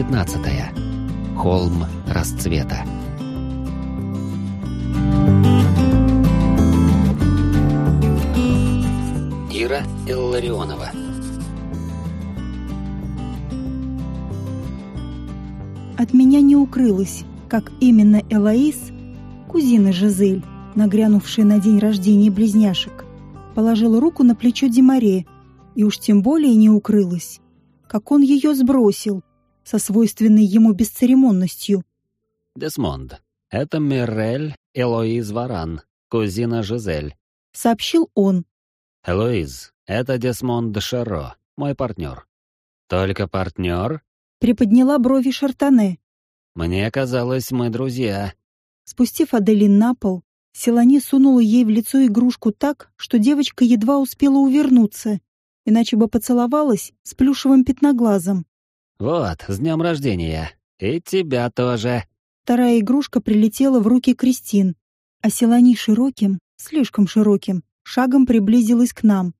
Глава 15. Холм расцвета. Ира Илларионова. От меня не укрылось, как именно Элоиз, кузина Жизель, нагрянувшая на день рождения близняшек, положила руку на плечо Демаре, и уж тем более не укрылась, как он ее сбросил, со свойственной ему бесцеремонностью. Десмонд, это Мирель Элоиз Варан, кузина Жизель. Сообщил он. Элоиз, это Десмонд Шеро, мой партнер. Только партнер? Приподняла брови Шартане. Мне казалось, мы друзья. Спустив Аделин на пол, Селани сунула ей в лицо игрушку так, что девочка едва успела увернуться, иначе бы поцеловалась с плюшевым пятноглазом. Вот, с днем рождения. И тебя тоже. Вторая игрушка прилетела в руки Кристин, а Селани широким, слишком широким, шагом приблизилась к нам.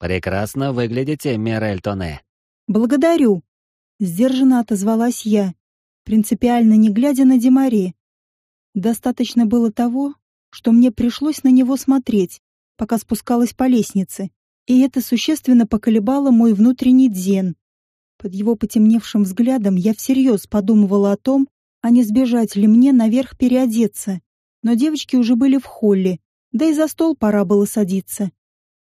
Прекрасно выглядите, Мирель Тоне. Благодарю. Сдержанно отозвалась я, принципиально не глядя на Демаре. Достаточно было того, что мне пришлось на него смотреть, пока спускалась по лестнице, и это существенно поколебало мой внутренний дзен. Под его потемневшим взглядом я всерьез подумывала о том, а не сбежать ли мне наверх переодеться. Но девочки уже были в холле, да и за стол пора было садиться.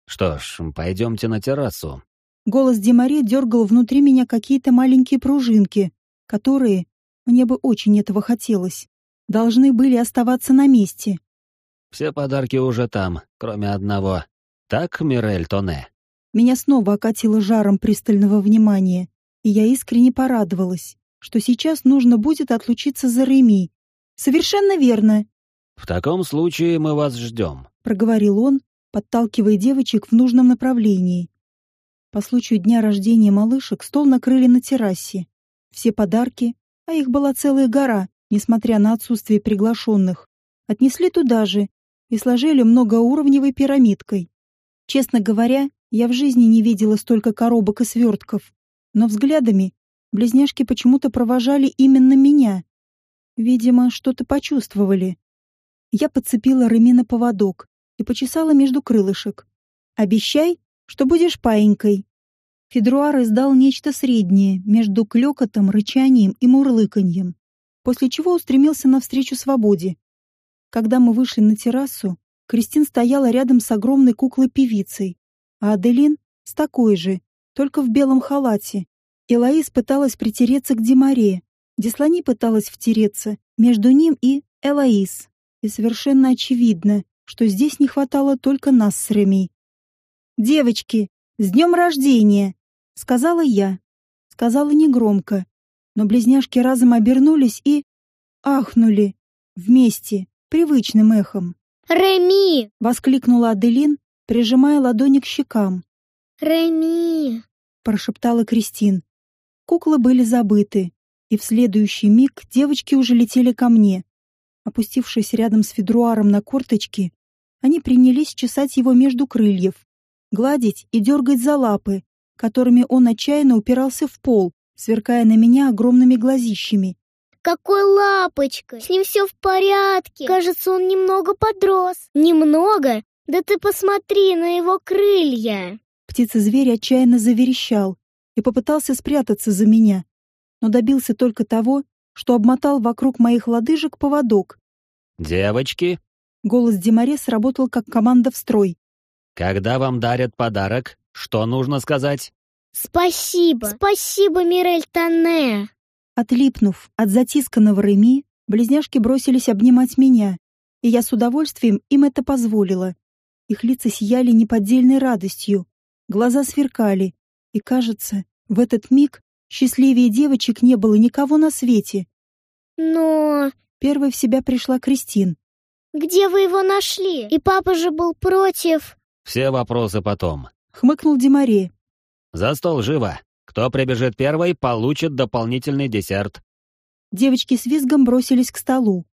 Что ж, пойдемте на террасу. Голос Демаре дергал внутри меня какие-то маленькие пружинки, которые, мне бы очень этого хотелось, должны были оставаться на месте. Все подарки уже там, кроме одного. Так, Мирель Тоне? Меня снова окатило жаром пристального внимания и я искренне порадовалась, что сейчас нужно будет отлучиться за Реми. «Совершенно верно!» «В таком случае мы вас ждем», — проговорил он, подталкивая девочек в нужном направлении. По случаю дня рождения малышек стол накрыли на террасе. Все подарки, а их была целая гора, несмотря на отсутствие приглашенных, отнесли туда же и сложили многоуровневой пирамидкой. Честно говоря, я в жизни не видела столько коробок и свертков но взглядами близняшки почему-то провожали именно меня. Видимо, что-то почувствовали. Я подцепила Реми на поводок и почесала между крылышек. «Обещай, что будешь паинькой». Федруар издал нечто среднее между клёкотом, рычанием и мурлыканьем, после чего устремился навстречу свободе. Когда мы вышли на террасу, Кристин стояла рядом с огромной куклой-певицей, а Аделин — с такой же, только в белом халате. Элоиз пыталась притереться к Демаре. Деслани пыталась втереться между ним и Элоиз. И совершенно очевидно, что здесь не хватало только нас с Реми. «Девочки, с днем рождения!» — сказала я. Сказала негромко, но близняшки разом обернулись и... ахнули. Вместе, привычным эхом. «Реми!» — воскликнула Аделин, прижимая ладони к щекам. «Реми!» — прошептала Кристин. Куклы были забыты, и в следующий миг девочки уже летели ко мне. Опустившись рядом с Федруаром на корточки, они принялись чесать его между крыльев, гладить и дергать за лапы, которыми он отчаянно упирался в пол, сверкая на меня огромными глазищами. Какой лапочка! С ним все в порядке. Кажется, он немного подрос. Немного? Да ты посмотри на его крылья. Птица-зверь отчаянно заверещал и попытался спрятаться за меня, но добился только того, что обмотал вокруг моих лодыжек поводок. «Девочки!» Голос Демаре сработал как команда в строй. «Когда вам дарят подарок, что нужно сказать?» «Спасибо! Спасибо, Мирель Тане!» Отлипнув от затисканного Реми, близняшки бросились обнимать меня, и я с удовольствием им это позволила. Их лица сияли неподдельной радостью, Глаза сверкали, и, кажется, в этот миг счастливее девочек не было никого на свете. Но... Первой в себя пришла Кристин. Где вы его нашли? И папа же был против. Все вопросы потом. Хмыкнул Демаре. За стол живо. Кто прибежит первый, получит дополнительный десерт. Девочки с визгом бросились к столу.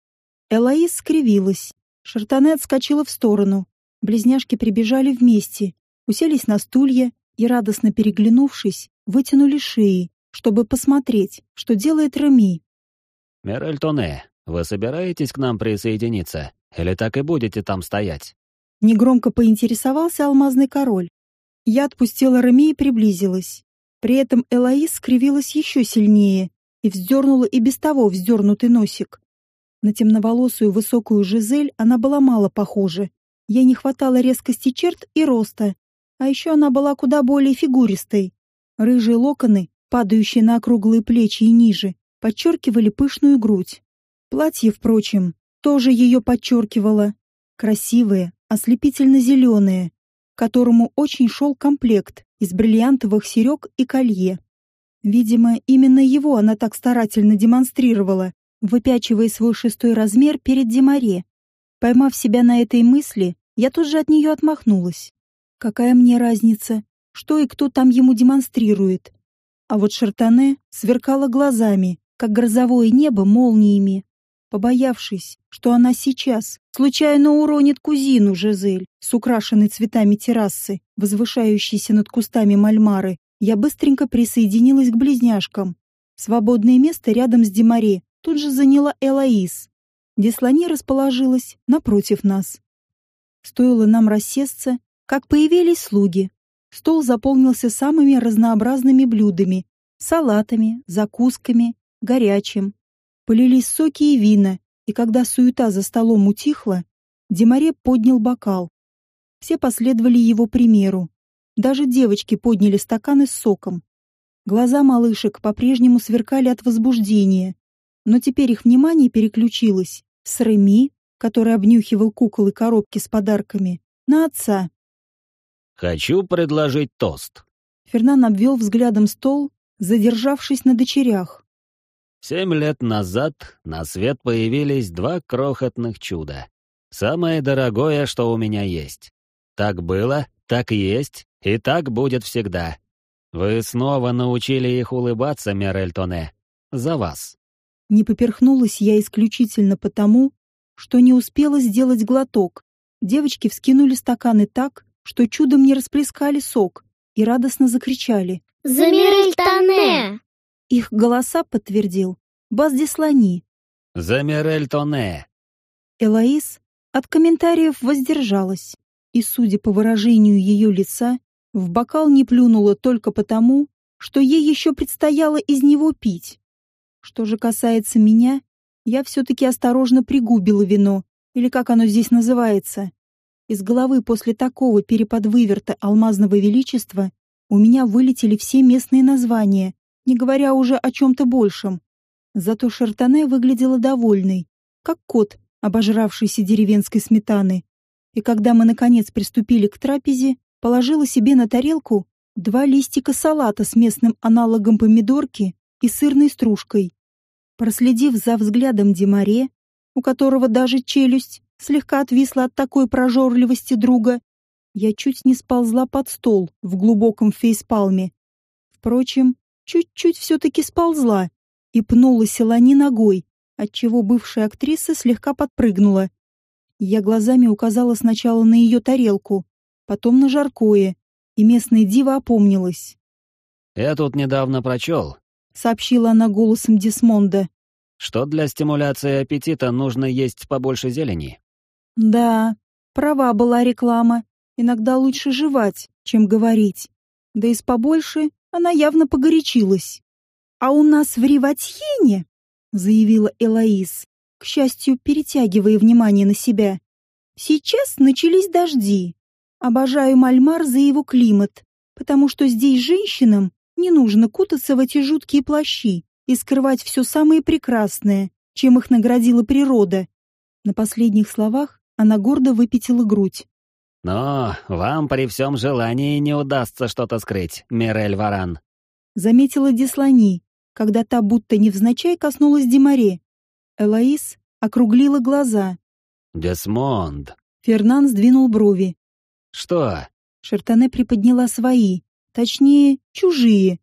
Элоиз скривилась. Шартане отскочила в сторону. Близняшки прибежали вместе уселись на стулья и, радостно переглянувшись, вытянули шеи, чтобы посмотреть, что делает Реми. «Мирель Тоне, вы собираетесь к нам присоединиться? Или так и будете там стоять?» Негромко поинтересовался алмазный король. Я отпустила Реми и приблизилась. При этом Элоиз скривилась еще сильнее и вздернула и без того вздернутый носик. На темноволосую высокую Жизель она была мало похожа. Ей не хватало резкости черт и роста, а еще она была куда более фигуристой. Рыжие локоны, падающие на округлые плечи и ниже, подчеркивали пышную грудь. Платье, впрочем, тоже ее подчеркивало. Красивое, ослепительно-зеленое, которому очень шел комплект из бриллиантовых серег и колье. Видимо, именно его она так старательно демонстрировала, выпячивая свой шестой размер перед Демаре. Поймав себя на этой мысли, я тут же от нее отмахнулась. Какая мне разница, что и кто там ему демонстрирует? А вот Шартане сверкала глазами, как грозовое небо молниями, побоявшись, что она сейчас случайно уронит кузину Жизель с украшенной цветами террасы, возвышающейся над кустами мальмары, я быстренько присоединилась к близняшкам. Свободное место рядом с Демаре тут же заняла Элоиз. Деслани расположилась напротив нас. Стоило нам рассесться, как появились слуги. Стол заполнился самыми разнообразными блюдами, салатами, закусками, горячим, Полились соки и вина, и когда суета за столом утихла, Демаре поднял бокал. Все последовали его примеру. Даже девочки подняли стаканы с соком. Глаза малышек по-прежнему сверкали от возбуждения, но теперь их внимание переключилось с Реми, который обнюхивал кукол и коробки с подарками, на отца. «Хочу предложить тост». Фернан обвел взглядом стол, задержавшись на дочерях. Семь лет назад на свет появились два крохотных чуда. Самое дорогое, что у меня есть. Так было, так есть, и так будет всегда. Вы снова научили их улыбаться, Мирель Тоне. За вас. Не поперхнулась я исключительно потому, что не успела сделать глоток. Девочки вскинули стаканы так, что чудом не расплескали сок, и радостно закричали. «За Мирель Тоне!» Их голоса подтвердил Баздислани. «За Мирель Тоне!» Элоиз от комментариев воздержалась, и, судя по выражению ее лица, в бокал не плюнула только потому, что ей еще предстояло из него пить. Что же касается меня, я все-таки осторожно пригубила вино, или как оно здесь называется. Из головы после такого переподвыверта алмазного величества у меня вылетели все местные названия, не говоря уже о чем-то большем. Зато Шартане выглядела довольной, как кот, обожравшийся деревенской сметаны. И когда мы, наконец, приступили к трапезе, положила себе на тарелку два листика салата с местным аналогом помидорки и сырной стружкой. Проследив за взглядом Демаре, у которого даже челюсть слегка отвисла от такой прожорливости друга, я чуть не сползла под стол в глубоком фейспалме. Впрочем, чуть-чуть все-таки сползла и пнула Селани ногой, отчего бывшая актриса слегка подпрыгнула. Я глазами указала сначала на ее тарелку, потом на жаркое, и местная дива опомнилась. «Я тут недавно прочел», — сообщила она голосом Дисмонда, «что для стимуляции аппетита нужно есть побольше зелени». «Да, права была реклама. Иногда лучше жевать, чем говорить. Да и с побольше она явно погорячилась. «А у нас в Риватьене», — заявила Элоиз, к счастью, перетягивая внимание на себя, «сейчас начались дожди. Обожаю Мальмар за его климат, потому что здесь женщинам не нужно кутаться в эти жуткие плащи и скрывать все самое прекрасное, чем их наградила природа». На последних словах она гордо выпятила грудь. «Но вам при всем желании не удастся что-то скрыть, Мирель Варан», — заметила Дислани, когда та будто невзначай коснулась Демаре. Элоиз округлила глаза. «Десмонд!» Фернан сдвинул брови. «Что?» Шартане приподняла свои, точнее, чужие.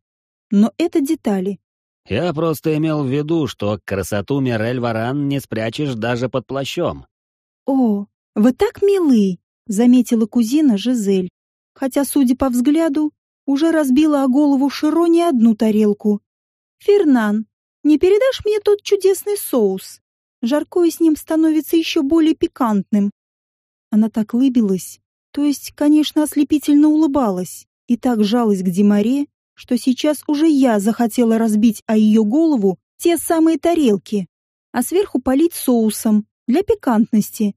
Но это детали. «Я просто имел в виду, что красоту Мирель Варан не спрячешь даже под плащом». «О, вы так милы!» — заметила кузина Жизель. Хотя, судя по взгляду, уже разбила о голову Широ не одну тарелку «Фернан, не передашь мне тот чудесный соус? Жаркое с ним становится еще более пикантным». Она так лыбилась, то есть, конечно, ослепительно улыбалась, и так жалась к Димаре, что сейчас уже я захотела разбить о ее голову те самые тарелки, а сверху полить соусом для пикантности.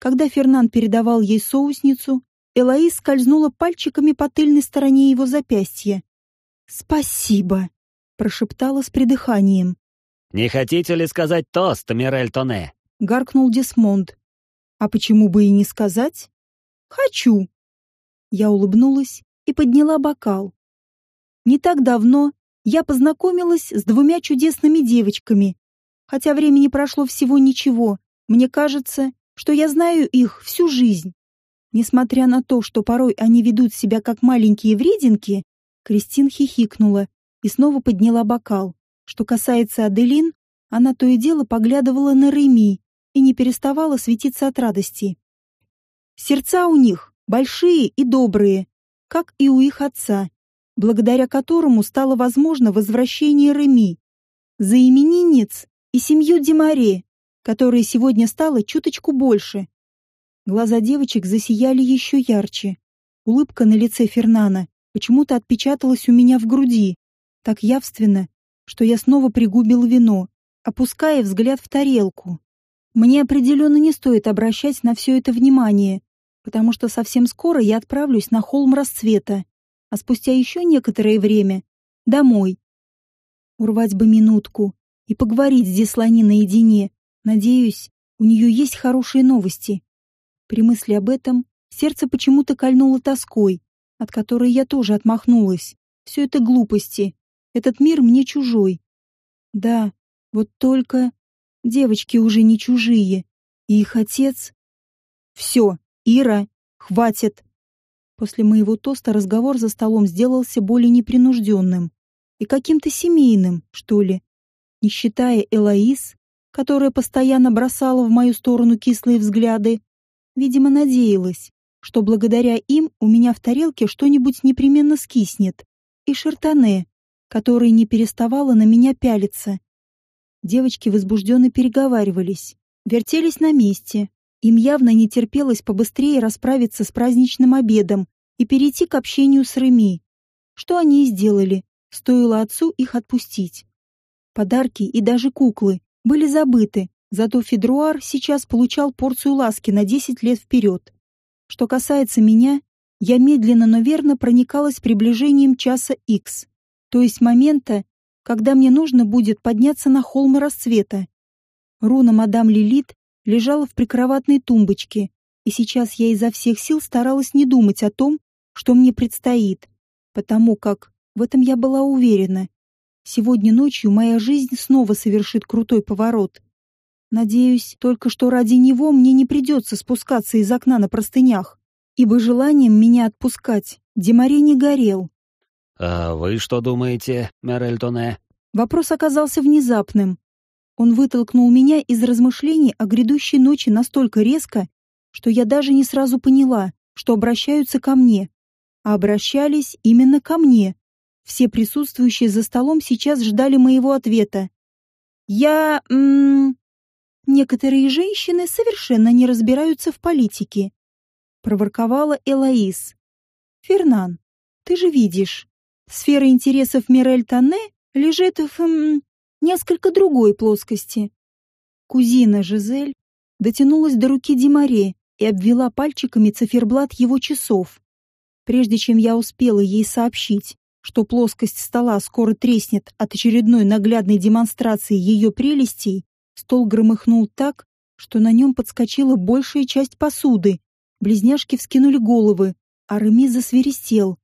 Когда Фернан передавал ей соусницу, Элоиз скользнула пальчиками по тыльной стороне его запястья. «Спасибо», — прошептала с придыханием. «Не хотите ли сказать тост, Мирель Тоне?» — гаркнул Десмонд. «А почему бы и не сказать?» «Хочу». Я улыбнулась и подняла бокал. Не так давно я познакомилась с двумя чудесными девочками. Хотя времени прошло всего ничего, мне кажется, что я знаю их всю жизнь. Несмотря на то, что порой они ведут себя как маленькие врединки, Кристин хихикнула и снова подняла бокал. Что касается Аделин, она то и дело поглядывала на Реми и не переставала светиться от радости. Сердца у них большие и добрые, как и у их отца, благодаря которому стало возможно возвращение Реми, за именинниц и семью Демаре, которая сегодня стала чуточку больше. Глаза девочек засияли еще ярче. Улыбка на лице Фернана почему-то отпечаталась у меня в груди, так явственно, что я снова пригубил вино, опуская взгляд в тарелку. Мне определенно не стоит обращать на все это внимание, потому что совсем скоро я отправлюсь на холм расцвета, а спустя еще некоторое время — домой. Урвать бы минутку и поговорить с Деслани наедине. Надеюсь, у нее есть хорошие новости. При мысли об этом сердце почему-то кольнуло тоской, от которой я тоже отмахнулась. Все это глупости. Этот мир мне чужой. Да, вот только девочки уже не чужие. И их отец... Все, Ира, хватит. После моего тоста разговор за столом сделался более непринужденным и каким-то семейным, что ли. Не считая Элоиз, которая постоянно бросала в мою сторону кислые взгляды, видимо, надеялась, что благодаря им у меня в тарелке что-нибудь непременно скиснет, и Шартане, которая не переставала на меня пялиться. Девочки возбужденно переговаривались, вертелись на месте, им явно не терпелось побыстрее расправиться с праздничным обедом и перейти к общению с Реми. Что они и сделали, стоило отцу их отпустить. Подарки и даже куклы были забыты, зато Федруар сейчас получал порцию ласки на 10 лет вперед. Что касается меня, я медленно, но верно проникалась приближением часа Х, то есть момента, когда мне нужно будет подняться на холм расцвета. Руна мадам Лилит лежала в прикроватной тумбочке, и сейчас я изо всех сил старалась не думать о том, что мне предстоит, потому как в этом я была уверена. Сегодня ночью моя жизнь снова совершит крутой поворот. Надеюсь, только что ради него мне не придется спускаться из окна на простынях, ибо желанием меня отпускать Демаре не горел. «А вы что думаете, Мерель Тоне?» Вопрос оказался внезапным, он вытолкнул меня из размышлений о грядущей ночи настолько резко, что я даже не сразу поняла, что обращаются ко мне. А обращались именно ко мне. Все присутствующие за столом сейчас ждали моего ответа. Я... М некоторые женщины совершенно не разбираются в политике. Проворковала Элоиз. Фернан, ты же видишь, сфера интересов Мирель Тане лежит в... М несколько другой плоскости. Кузина Жизель дотянулась до руки Димаре и обвела пальчиками циферблат его часов. Прежде чем я успела ей сообщить, что плоскость стола скоро треснет от очередной наглядной демонстрации ее прелестей, стол громыхнул так, что на нем подскочила большая часть посуды. Близняшки вскинули головы, а Реми засверистел.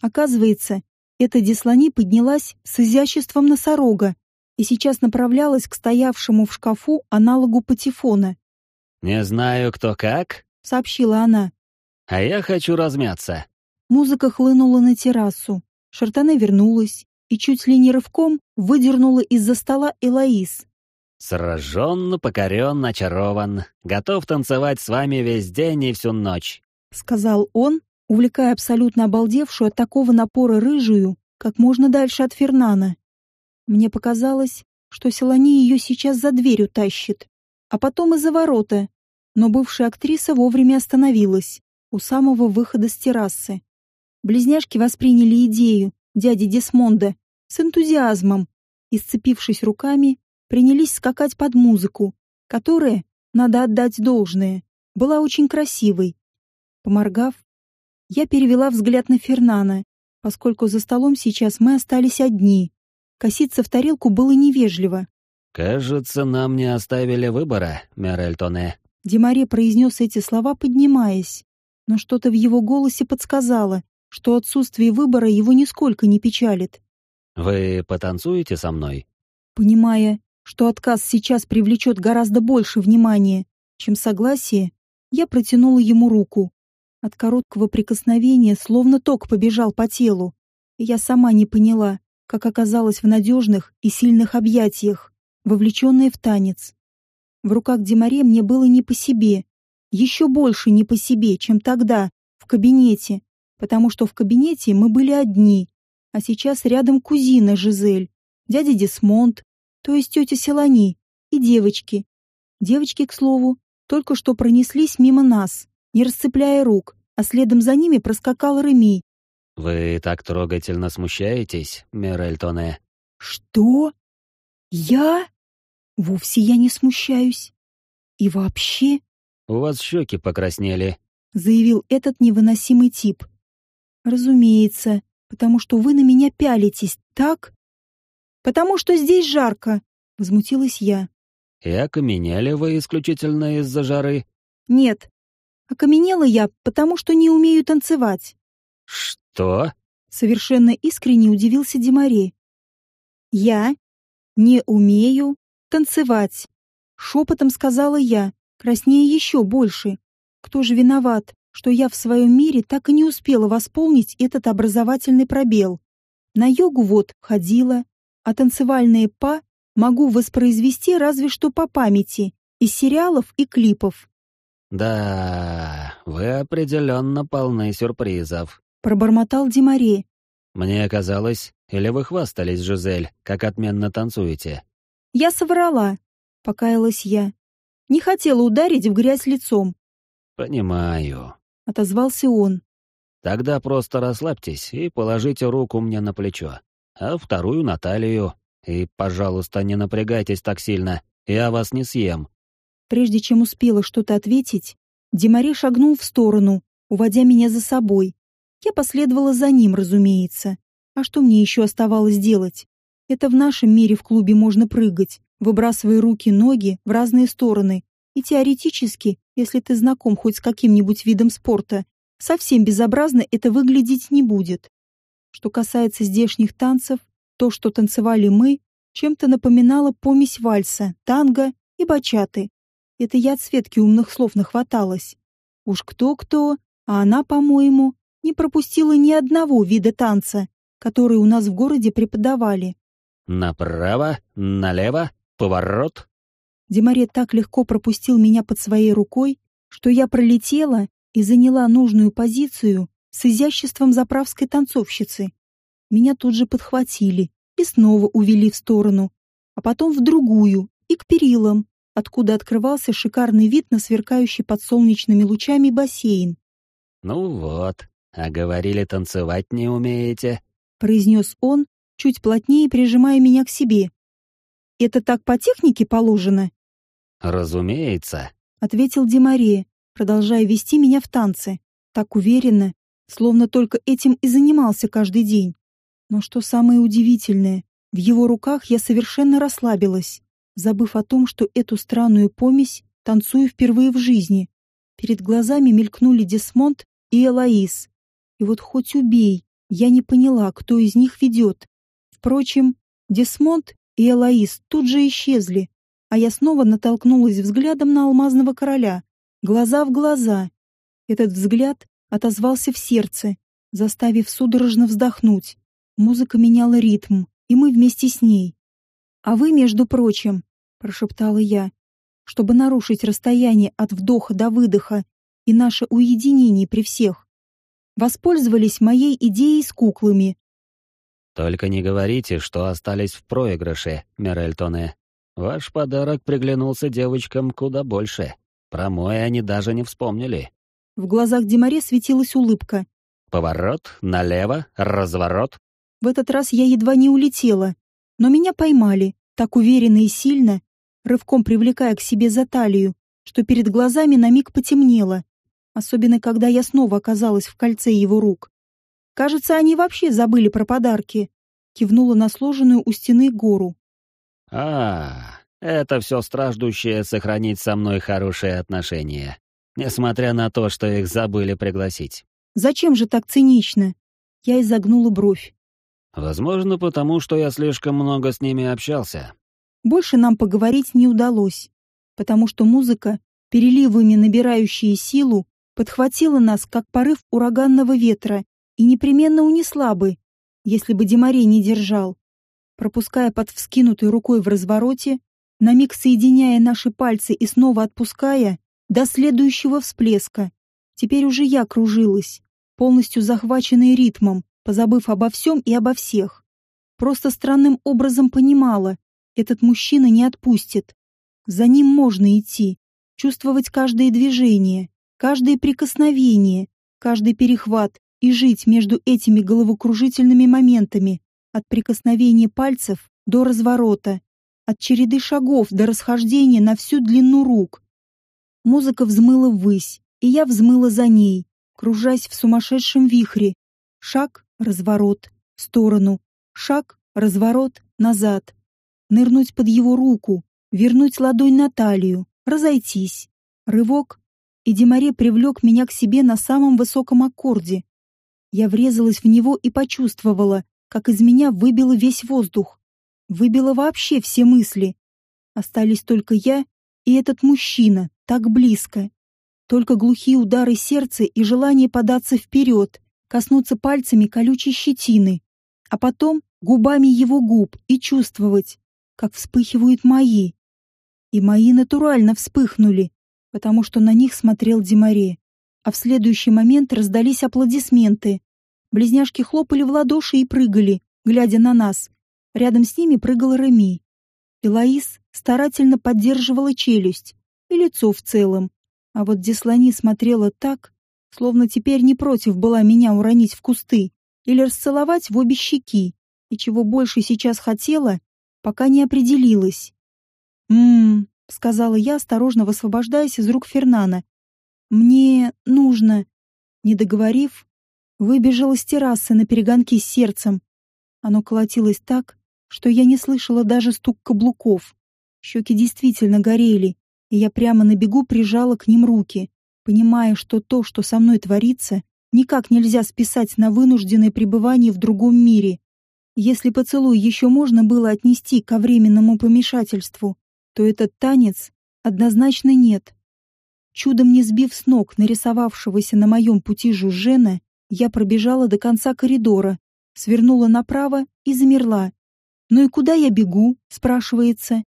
Оказывается, эта Деслани поднялась с изяществом носорога и сейчас направлялась к стоявшему в шкафу аналогу патефона. «Не знаю, кто как», — сообщила она. «А я хочу размяться». Музыка хлынула на террасу. Шартане вернулась и чуть ли не рывком выдернула из-за стола Элоиз. «Сражен, покорен, очарован. Готов танцевать с вами весь день и всю ночь», — сказал он, увлекая абсолютно обалдевшую от такого напора рыжую как можно дальше от Фернана. Мне показалось, что Селани ее сейчас за дверь утащит, а потом и за ворота, но бывшая актриса вовремя остановилась у самого выхода с террасы. Близняшки восприняли идею дяди Десмонда с энтузиазмом и, сцепившись руками, принялись скакать под музыку, которая, надо отдать должное, была очень красивой. Поморгав, я перевела взгляд на Фернана, поскольку за столом сейчас мы остались одни. Коситься в тарелку было невежливо. «Кажется, нам не оставили выбора, Мерельтоне». Демаре произнес эти слова, поднимаясь, но что-то в его голосе подсказало, что отсутствие выбора его нисколько не печалит. «Вы потанцуете со мной?» Понимая, что отказ сейчас привлечет гораздо больше внимания, чем согласие, я протянула ему руку. От короткого прикосновения словно ток побежал по телу, и я сама не поняла, как оказалась в надежных и сильных объятиях, вовлеченная в танец. В руках Демаре мне было не по себе, еще больше не по себе, чем тогда, в кабинете, потому что в кабинете мы были одни, а сейчас рядом кузина Жизель, дядя Десмонд, то есть тетя Селани, и девочки. Девочки, к слову, только что пронеслись мимо нас, не расцепляя рук, а следом за ними проскакал Реми. «Вы так трогательно смущаетесь, Мирельтоне?» «Что? Я? Вовсе я не смущаюсь. И вообще...» «У вас щеки покраснели», — заявил этот невыносимый тип. «Разумеется, потому что вы на меня пялитесь, так?» «Потому что здесь жарко», — возмутилась я. «И окаменели вы исключительно из-за жары?» «Нет, окаменела я, потому что не умею танцевать». «Что?» — совершенно искренне удивился Демаре. «Я не умею танцевать», — шепотом сказала я, краснее еще больше. «Кто же виноват, что я в своем мире так и не успела восполнить этот образовательный пробел? На йогу вот ходила, а танцевальные па могу воспроизвести разве что по памяти, из сериалов и клипов. «Да, вы определенно полны сюрпризов», — пробормотал Димаре. «Мне казалось, или вы хвастались, Жизель, как отменно танцуете?» «Я соврала», — покаялась я. «Не хотела ударить в грязь лицом». «Понимаю», — отозвался он. «Тогда просто расслабьтесь и положите руку мне на плечо, а вторую на талию, и, пожалуйста, не напрягайтесь так сильно, я вас не съем. Прежде чем успела что-то ответить, Демаре шагнул в сторону, уводя меня за собой. Я последовала за ним, разумеется. А что мне еще оставалось делать? Это в нашем мире в клубе можно прыгать, выбрасывая руки-ноги в разные стороны. И теоретически, если ты знаком хоть с каким-нибудь видом спорта, совсем безобразно это выглядеть не будет. Что касается здешних танцев, то, что танцевали мы, чем-то напоминало помесь вальса, танго и бачаты. Это я от Светки умных слов нахваталась. Уж кто-кто, а она, по-моему, не пропустила ни одного вида танца, который у нас в городе преподавали. «Направо, налево, поворот». Демаре так легко пропустил меня под своей рукой, что я пролетела и заняла нужную позицию с изяществом заправской танцовщицы. Меня тут же подхватили и снова увели в сторону, а потом в другую и к перилам, откуда открывался шикарный вид на сверкающий под солнечными лучами бассейн. «Ну вот, а говорили, танцевать не умеете», — произнес он, чуть плотнее прижимая меня к себе. «Это так по технике положено?» «Разумеется», — ответил Демаре, продолжая вести меня в танцы, так уверенно, словно только этим и занимался каждый день. Но что самое удивительное, в его руках я совершенно расслабилась, забыв о том, что эту странную помесь танцую впервые в жизни. Перед глазами мелькнули Десмонд и Элоиз. И вот хоть убей, я не поняла, кто из них ведет. Впрочем, Десмонд и Элоиз тут же исчезли, а я снова натолкнулась взглядом на алмазного короля, глаза в глаза. Этот взгляд отозвался в сердце, заставив судорожно вздохнуть. Музыка меняла ритм, и мы вместе с ней. «А вы, между прочим», — прошептала я, чтобы нарушить расстояние от вдоха до выдоха и наше уединение при всех, воспользовались моей идеей с куклами. Только не говорите, что остались в проигрыше, Мирельтоне. Ваш подарок приглянулся девочкам куда больше. Про мой они даже не вспомнили. В глазах Демаре светилась улыбка. Поворот, налево, разворот. В этот раз я едва не улетела, но меня поймали, так уверенно и сильно, рывком привлекая к себе за талию, что перед глазами на миг потемнело, особенно когда я снова оказалась в кольце его рук. Кажется, они вообще забыли про подарки. Кивнула на сложенную у стены гору. А, это все страждущее сохранить со мной хорошие отношения, несмотря на то, что их забыли пригласить. Зачем же так цинично? Я изогнула бровь. Возможно, потому что я слишком много с ними общался. Больше нам поговорить не удалось, потому что музыка, переливами набирающая силу, подхватила нас, как порыв ураганного ветра, и непременно унесла бы, если бы Демарей не держал. Пропуская под вскинутой рукой в развороте, на миг соединяя наши пальцы и снова отпуская, до следующего всплеска. Теперь уже я кружилась, полностью захваченная ритмом, позабыв обо всем и обо всех. Просто странным образом понимала, этот мужчина не отпустит. За ним можно идти, чувствовать каждое движение, каждое прикосновение, каждый перехват, и жить между этими головокружительными моментами, от прикосновения пальцев до разворота, от череды шагов до расхождения на всю длину рук. Музыка взмыла ввысь, и я взмыла за ней, кружась в сумасшедшем вихре. Шаг, разворот, в сторону, шаг, разворот, назад. Нырнуть под его руку, вернуть ладонь на талию, разойтись. Рывок, и Демаре привлек меня к себе на самом высоком аккорде, я врезалась в него и почувствовала, как из меня выбило весь воздух. Выбило вообще все мысли. Остались только я и этот мужчина, так близко. Только глухие удары сердца и желание податься вперед, коснуться пальцами колючей щетины, а потом губами его губ и чувствовать, как вспыхивают мои. И мои натурально вспыхнули, потому что на них смотрел Демаре а в следующий момент раздались аплодисменты. Близняшки хлопали в ладоши и прыгали, глядя на нас. Рядом с ними прыгала Реми. Лаис старательно поддерживала челюсть и лицо в целом. А вот Деслани смотрела так, словно теперь не против была меня уронить в кусты или расцеловать в обе щеки, и чего больше сейчас хотела, пока не определилась. «М-м-м», сказала я, осторожно высвобождаясь из рук Фернана мне нужно...» Не договорив, выбежала с террасы на перегонки с сердцем. Оно колотилось так, что я не слышала даже стук каблуков. Щеки действительно горели, и я прямо на бегу прижала к ним руки, понимая, что то, что со мной творится, никак нельзя списать на вынужденное пребывание в другом мире. Если поцелуй еще можно было отнести ко временному помешательству, то этот танец однозначно нет. Чудом не сбив с ног нарисовавшегося на моем пути Жужжена, я пробежала до конца коридора, свернула направо и замерла. «Ну и куда я бегу?» — спрашивается.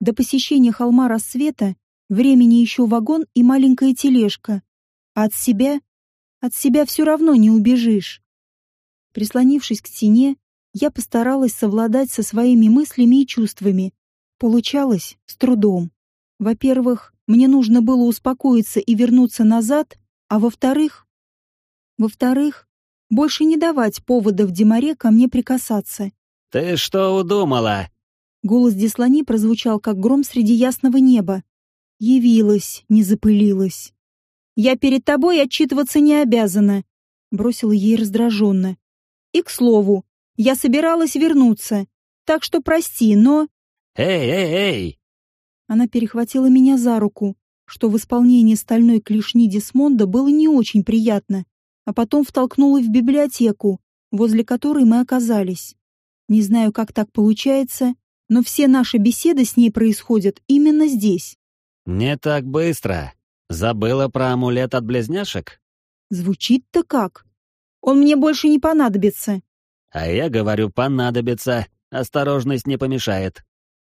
До посещения холма рассвета времени еще вагон и маленькая тележка. А от себя? От себя все равно не убежишь. Прислонившись к стене, я постаралась совладать со своими мыслями и чувствами. Получалось с трудом. Во-первых, мне нужно было успокоиться и вернуться назад, а во-вторых... Во-вторых, больше не давать поводов Демаре ко мне прикасаться. «Ты что удумала?» Голос Деслани прозвучал, как гром среди ясного неба. Явилась, не запылилась. «Я перед тобой отчитываться не обязана», — бросила ей раздраженно. «И, к слову, я собиралась вернуться, так что прости, но...» «Эй, эй, эй!» Она перехватила меня за руку, что в исполнении стальной клешни Дисмонда было не очень приятно, а потом втолкнула в библиотеку, возле которой мы оказались. Не знаю, как так получается, но все наши беседы с ней происходят именно здесь. «Не так быстро. Забыла про амулет от близняшек?» Звучит-то как? Он мне больше не понадобится. А я говорю, понадобится. Осторожность не помешает.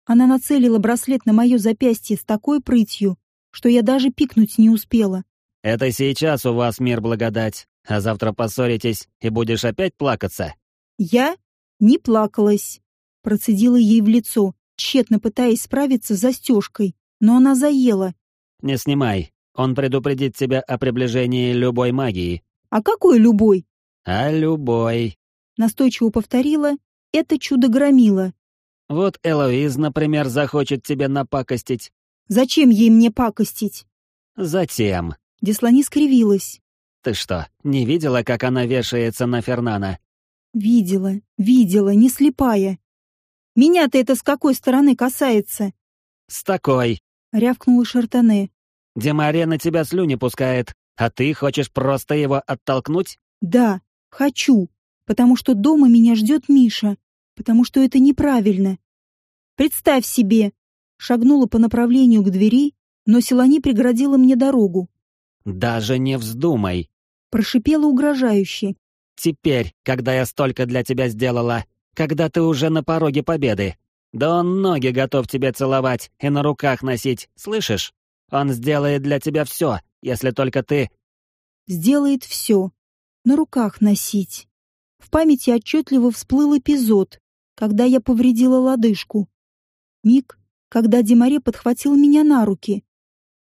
Она нацелила браслет на мое запястье с такой прытью, что я даже пикнуть не успела. «Это сейчас у вас мир благодать, а завтра поссоритесь и будешь опять плакаться?» «Я? не плакалась. Процедила ей в лицо, тщетно пытаясь справиться с застежкой, но она заела. «Не снимай. Он предупредит тебя о приближении любой магии». «А какой любой?» «А любой». Настойчиво повторила, это чудо громило. «Вот Элоиз, например, захочет тебе напакостить». «Зачем ей мне пакостить?» «Затем». Деслани скривилась. «Ты что, не видела, как она вешается на Фернана?» «Видела, видела, не слепая. Меня-то это с какой стороны касается?» «С такой», — рявкнула Шартане. «Демаре на тебя слюни пускает, а ты хочешь просто его оттолкнуть?» «Да, хочу, потому что дома меня ждет Миша, потому что это неправильно. Представь себе!» Шагнула по направлению к двери, но Селани преградила мне дорогу. «Даже не вздумай!» Прошипела угрожающе. «Теперь, когда я столько для тебя сделала, когда ты уже на пороге победы, да он ноги готов тебе целовать и на руках носить, слышишь? Он сделает для тебя все, если только ты...» «Сделает все. На руках носить». В памяти отчетливо всплыл эпизод, когда я повредила лодыжку. Миг, когда Демаре подхватил меня на руки.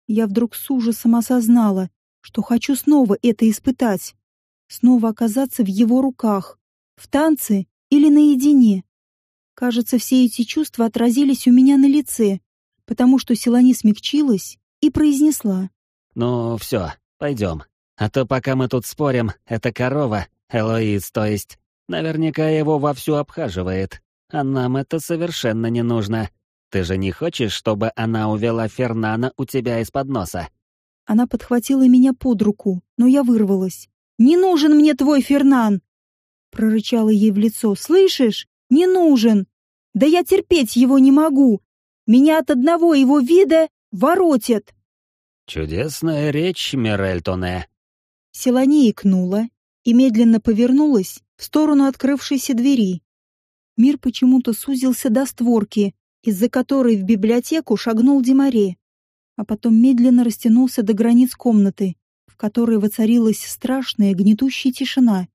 Я вдруг с ужасом осознала, что хочу снова это испытать. Снова оказаться в его руках, в танце или наедине. Кажется, все эти чувства отразились у меня на лице, потому что Селани смягчилась и произнесла. «Ну, все, пойдем. А то пока мы тут спорим, эта корова, Элоиз, то есть, наверняка его вовсю обхаживает. А нам это совершенно не нужно. Ты же не хочешь, чтобы она увела Фернана у тебя из-под носа?» Она подхватила меня под руку, но я вырвалась. «Не нужен мне твой Фернан!» Прорычала ей в лицо. «Слышишь? Не нужен! Да я терпеть его не могу! Меня от одного его вида воротят!» «Чудесная речь, Мирель Тоне!» Селани икнула и медленно повернулась в сторону открывшейся двери. Мир почему-то сузился до створки, из-за которой в библиотеку шагнул Демаре, а потом медленно растянулся до границ комнаты, в которой воцарилась страшная гнетущая тишина.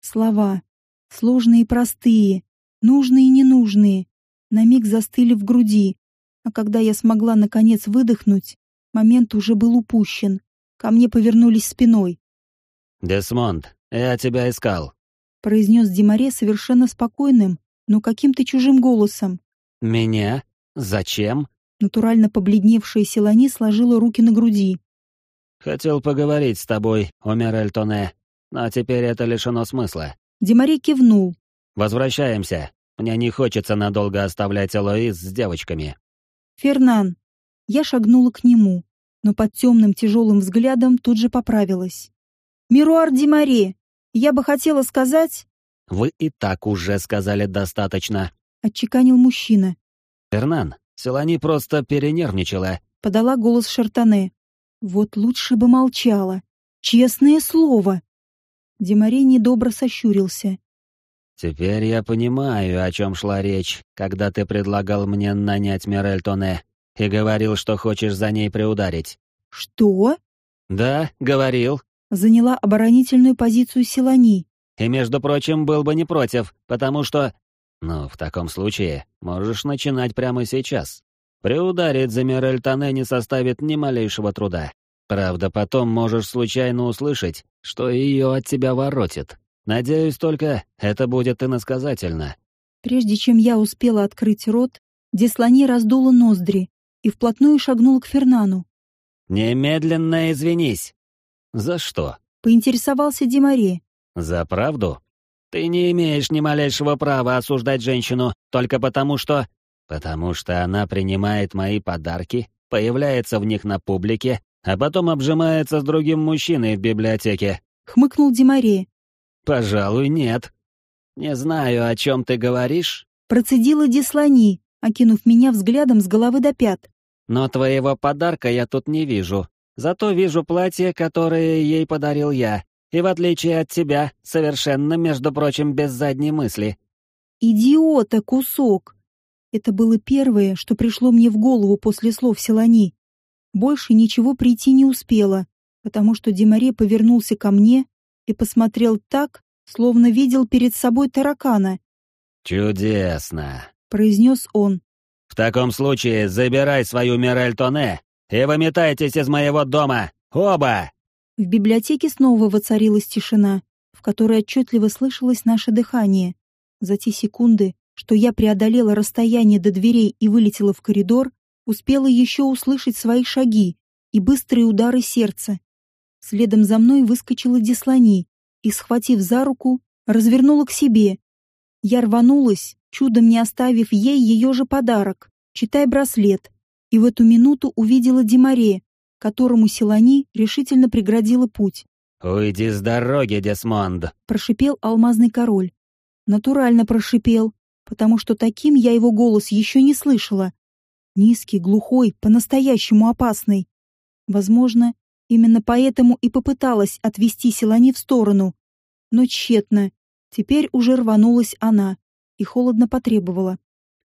Слова, сложные и простые, нужные и ненужные, на миг застыли в груди, а когда я смогла наконец выдохнуть, момент уже был упущен. Ко мне повернулись спиной. «Десмонд, я тебя искал», — произнес Демаре совершенно спокойным, но каким-то чужим голосом. «Меня? Зачем?» Натурально побледневшая Селани сложила руки на груди. «Хотел поговорить с тобой, Омер Эльтоне, но теперь это лишено смысла». Демаре кивнул. «Возвращаемся. Мне не хочется надолго оставлять Элоиз с девочками». «Фернан». Я шагнула к нему, но под темным тяжелым взглядом тут же поправилась. «Мируар Демаре, я бы хотела сказать...» «Вы и так уже сказали достаточно», отчеканил мужчина. «Фернан, Селани просто перенервничала», — подала голос Шартане. «Вот лучше бы молчала. Честное слово!» Демарей недобро сощурился. «Теперь я понимаю, о чем шла речь, когда ты предлагал мне нанять Мирель Тоне и говорил, что хочешь за ней приударить». «Что?» «Да, говорил». Заняла оборонительную позицию Селани. «И, между прочим, был бы не против, потому что...» «Ну, в таком случае можешь начинать прямо сейчас. Приударить за Мирель Тане не составит ни малейшего труда. Правда, потом можешь случайно услышать, что ее от тебя воротит. Надеюсь только, это будет иносказательно». Прежде чем я успела открыть рот, Деслани раздула ноздри и вплотную шагнула к Фернану. «Немедленно извинись!» «За что?» — поинтересовался Демаре. «За правду?» Ты не имеешь ни малейшего права осуждать женщину только потому, что... Потому что она принимает мои подарки, появляется в них на публике, а потом обжимается с другим мужчиной в библиотеке. Хмыкнул Демаре. Пожалуй, нет. Не знаю, о чем ты говоришь. Процедила Дислани, окинув меня взглядом с головы до пят. Но твоего подарка я тут не вижу. Зато вижу платье, которое ей подарил я. И в отличие от тебя, совершенно, между прочим, без задней мысли. Идиота кусок! Это было первое, что пришло мне в голову после слов Селани. Больше ничего прийти не успело, потому что Демаре повернулся ко мне и посмотрел так, словно видел перед собой таракана. «Чудесно», — произнес он. «В таком случае забирай свою Мирель Тоне и выметайтесь из моего дома! Оба!» В библиотеке снова воцарилась тишина, в которой отчетливо слышалось наше дыхание. За те секунды, что я преодолела расстояние до дверей и вылетела в коридор, успела еще услышать свои шаги и быстрые удары сердца. Следом за мной выскочила Деслани и, схватив за руку, развернула к себе. Я рванулась, чудом не оставив ей ее же подарок, читай браслет, и в эту минуту увидела Димаре, которому Силани решительно преградила путь. «Уйди с дороги, Десмонд!» — прошипел алмазный король. Натурально прошипел, потому что таким я его голос еще не слышала. Низкий, глухой, по-настоящему опасный. Возможно, именно поэтому и попыталась отвести Селани в сторону. Но тщетно. Теперь уже рванулась она и холодно потребовала.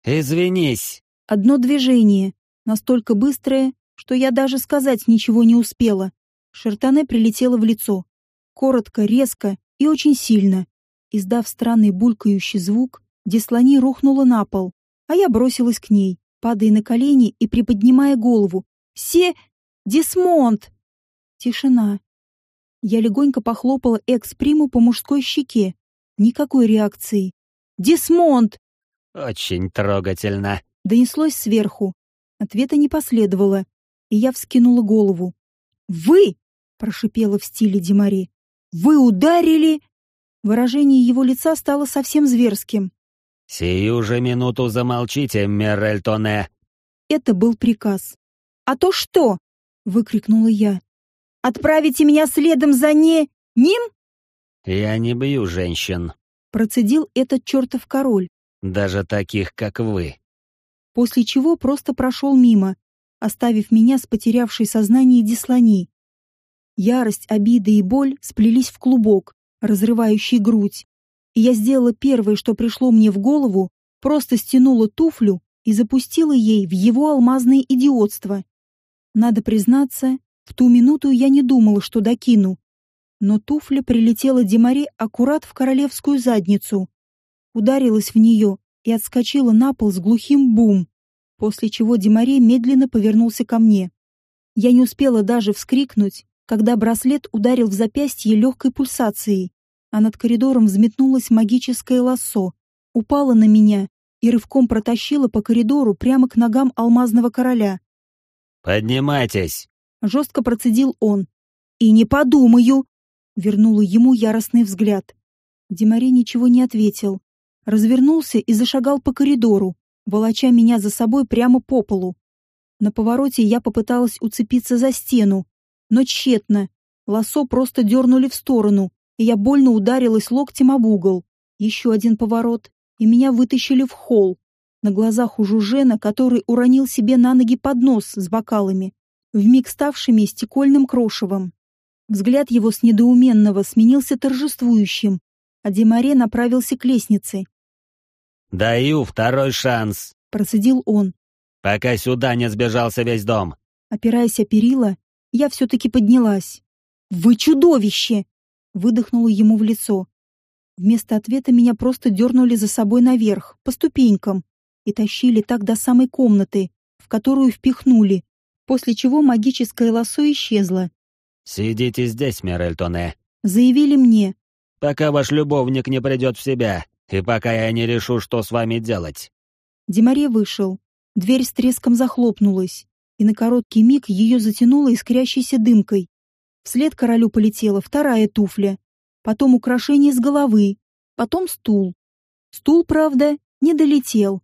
«Извинись!» Одно движение, настолько быстрое, что я даже сказать ничего не успела. Шертане прилетела в лицо. Коротко, резко и очень сильно. Издав странный булькающий звук, Деслани рухнула на пол, а я бросилась к ней, падая на колени и приподнимая голову. «Се... Десмонт!» Тишина. Я легонько похлопала экс-приму по мужской щеке. Никакой реакции. «Десмонт!» «Очень трогательно!» Донеслось сверху. Ответа не последовало, и я вскинула голову. «Вы!» — прошипела в стиле Димари. «Вы ударили!» Выражение его лица стало совсем зверским. «Сию же минуту замолчите, Меррельтоне!» Это был приказ. «А то что?» — выкрикнула я. «Отправите меня следом за не... ним?» «Я не бью женщин», — процедил этот чертов король. «Даже таких, как вы». После чего просто прошел мимо, оставив меня с потерявшей сознание Дислани. Ярость, обида и боль сплелись в клубок, разрывающий грудь и я сделала первое, что пришло мне в голову, просто стянула туфлю и запустила ей в его алмазное идиотство. Надо признаться, в ту минуту я не думала, что докину. Но туфля прилетела Демаре аккурат в королевскую задницу. Ударилась в нее и отскочила на пол с глухим бум, после чего Демаре медленно повернулся ко мне. Я не успела даже вскрикнуть, когда браслет ударил в запястье легкой пульсацией а над коридором взметнулось магическое лассо, упало на меня и рывком протащило по коридору прямо к ногам алмазного короля. «Поднимайтесь!» — жестко процедил он. «И не подумаю!» — вернула ему яростный взгляд. Демаре ничего не ответил. Развернулся и зашагал по коридору, волоча меня за собой прямо по полу. На повороте я попыталась уцепиться за стену, но тщетно. Лосо просто дернули в сторону, и я больно ударилась локтем об угол. Еще один поворот, и меня вытащили в холл, на глазах у Жужена, который уронил себе на ноги поднос с бокалами, вмиг ставшими стекольным крошевом. Взгляд его с недоуменного сменился торжествующим, а Демаре направился к лестнице. «Даю второй шанс», — процедил он. «Пока сюда не сбежался весь дом». Опираясь о перила, я все-таки поднялась. «Вы чудовище!» выдохнула ему в лицо. Вместо ответа меня просто дернули за собой наверх, по ступенькам, и тащили так до самой комнаты, в которую впихнули, после чего магическое лосо исчезло. «Сидите здесь, Мерельтоне», — заявили мне. «Пока ваш любовник не придет в себя, и пока я не решу, что с вами делать». Демаре вышел. Дверь с треском захлопнулась, и на короткий миг ее затянуло искрящейся дымкой. Вслед королю полетела вторая туфля, потом украшение с головы, потом стул. Стул, правда, не долетел.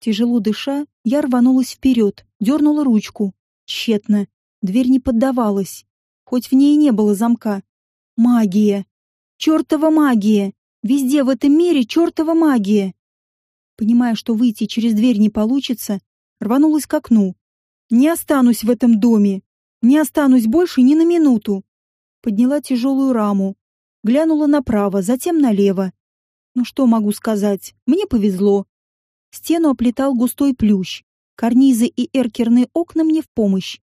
Тяжело дыша, я рванулась вперед, дернула ручку. Тщетно. Дверь не поддавалась, хоть в ней не было замка. Магия! Чертова магия! Везде в этом мире чертова магия! Понимая, что выйти через дверь не получится, рванулась к окну. Не останусь в этом доме. Не останусь больше ни на минуту. Подняла тяжелую раму, глянула направо, затем налево. Ну что могу сказать? Мне повезло. Стену оплетал густой плющ. Карнизы и эркерные окна мне в помощь.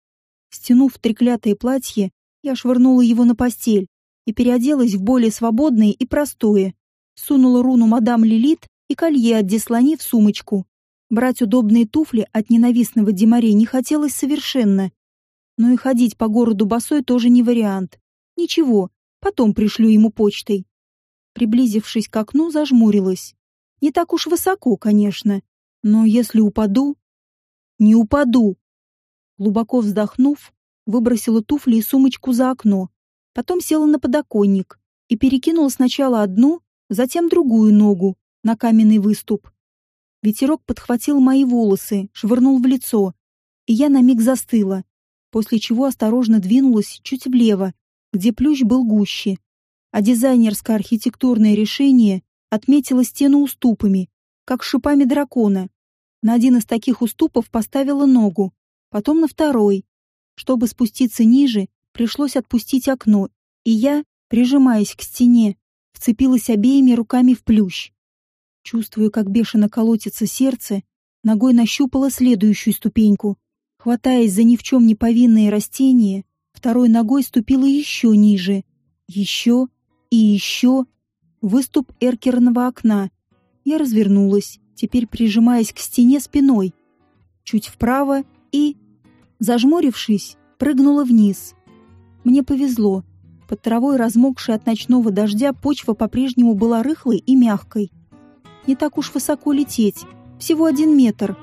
Стянув треклятое платье, я швырнула его на постель и переоделась в более свободное и простое. Сунула руну мадам Лилит и колье от Деслани в сумочку. Брать удобные туфли от ненавистного Демаре не хотелось совершенно. Но и ходить по городу босой тоже не вариант. Ничего, потом пришлю ему почтой. Приблизившись к окну, зажмурилась. Не так уж высоко, конечно, но если упаду... Не упаду. Глубоко вздохнув, выбросила туфли и сумочку за окно, потом села на подоконник и перекинула сначала одну, затем другую ногу на каменный выступ. Ветерок подхватил мои волосы, швырнул в лицо, и я на миг застыла, после чего осторожно двинулась чуть влево, где плющ был гуще, а дизайнерско-архитектурное решение отметило стену уступами, как шипами дракона. На один из таких уступов поставила ногу, потом на второй. Чтобы спуститься ниже, пришлось отпустить окно, и я, прижимаясь к стене, вцепилась обеими руками в плющ. Чувствуя, как бешено колотится сердце, ногой нащупала следующую ступеньку. Хватаясь за ни в чем не повинные растения, второй ногой ступила еще ниже. Еще и еще. Выступ эркерного окна. Я развернулась, теперь прижимаясь к стене спиной. Чуть вправо и, зажмурившись, прыгнула вниз. Мне повезло. Под травой, размокшей от ночного дождя, почва по-прежнему была рыхлой и мягкой. Не так уж высоко лететь, всего один метр,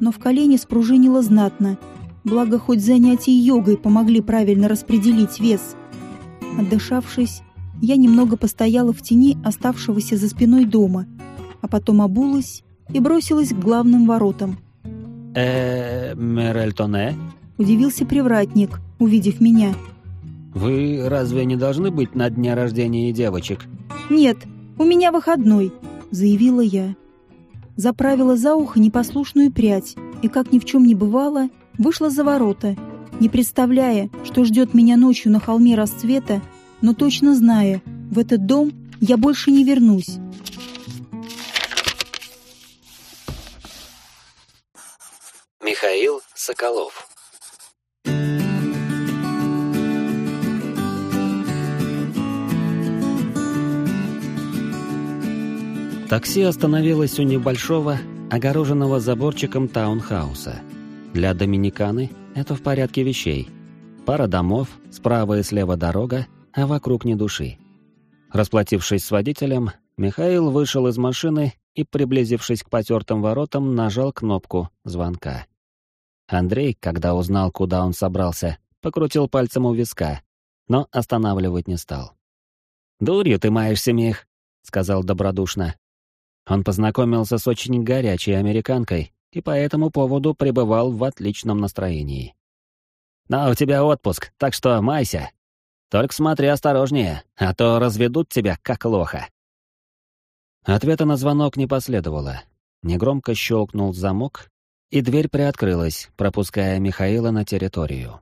но в колене спружинило знатно. Благо, хоть занятия йогой помогли правильно распределить вес. Отдышавшись, я немного постояла в тени оставшегося за спиной дома, а потом обулась и бросилась к главным воротам. э Мерельтоне?» — удивился привратник, увидев меня. «Вы разве не должны быть на дне рождения девочек?» «Нет, у меня выходной», — заявила я. Заправила за ухо непослушную прядь и, как ни в чем не бывало, вышла за ворота, не представляя, что ждет меня ночью на холме расцвета, но точно зная, в этот дом я больше не вернусь. Михаил Соколов Такси остановилось у небольшого, огороженного заборчиком таунхауса. Для доминиканы это в порядке вещей. Пара домов, справа и слева дорога, а вокруг ни души. Расплатившись с водителем, Михаил вышел из машины и, приблизившись к потертым воротам, нажал кнопку звонка. Андрей, когда узнал, куда он собрался, покрутил пальцем у виска, но останавливать не стал. «Дурью ты маешься, Мих», — сказал добродушно. Он познакомился с очень горячей американкой и по этому поводу пребывал в отличном настроении. «Но у тебя отпуск, так что майся. Только смотри осторожнее, а то разведут тебя как лоха». Ответа на звонок не последовало. Негромко щелкнул замок, и дверь приоткрылась, пропуская Михаила на территорию.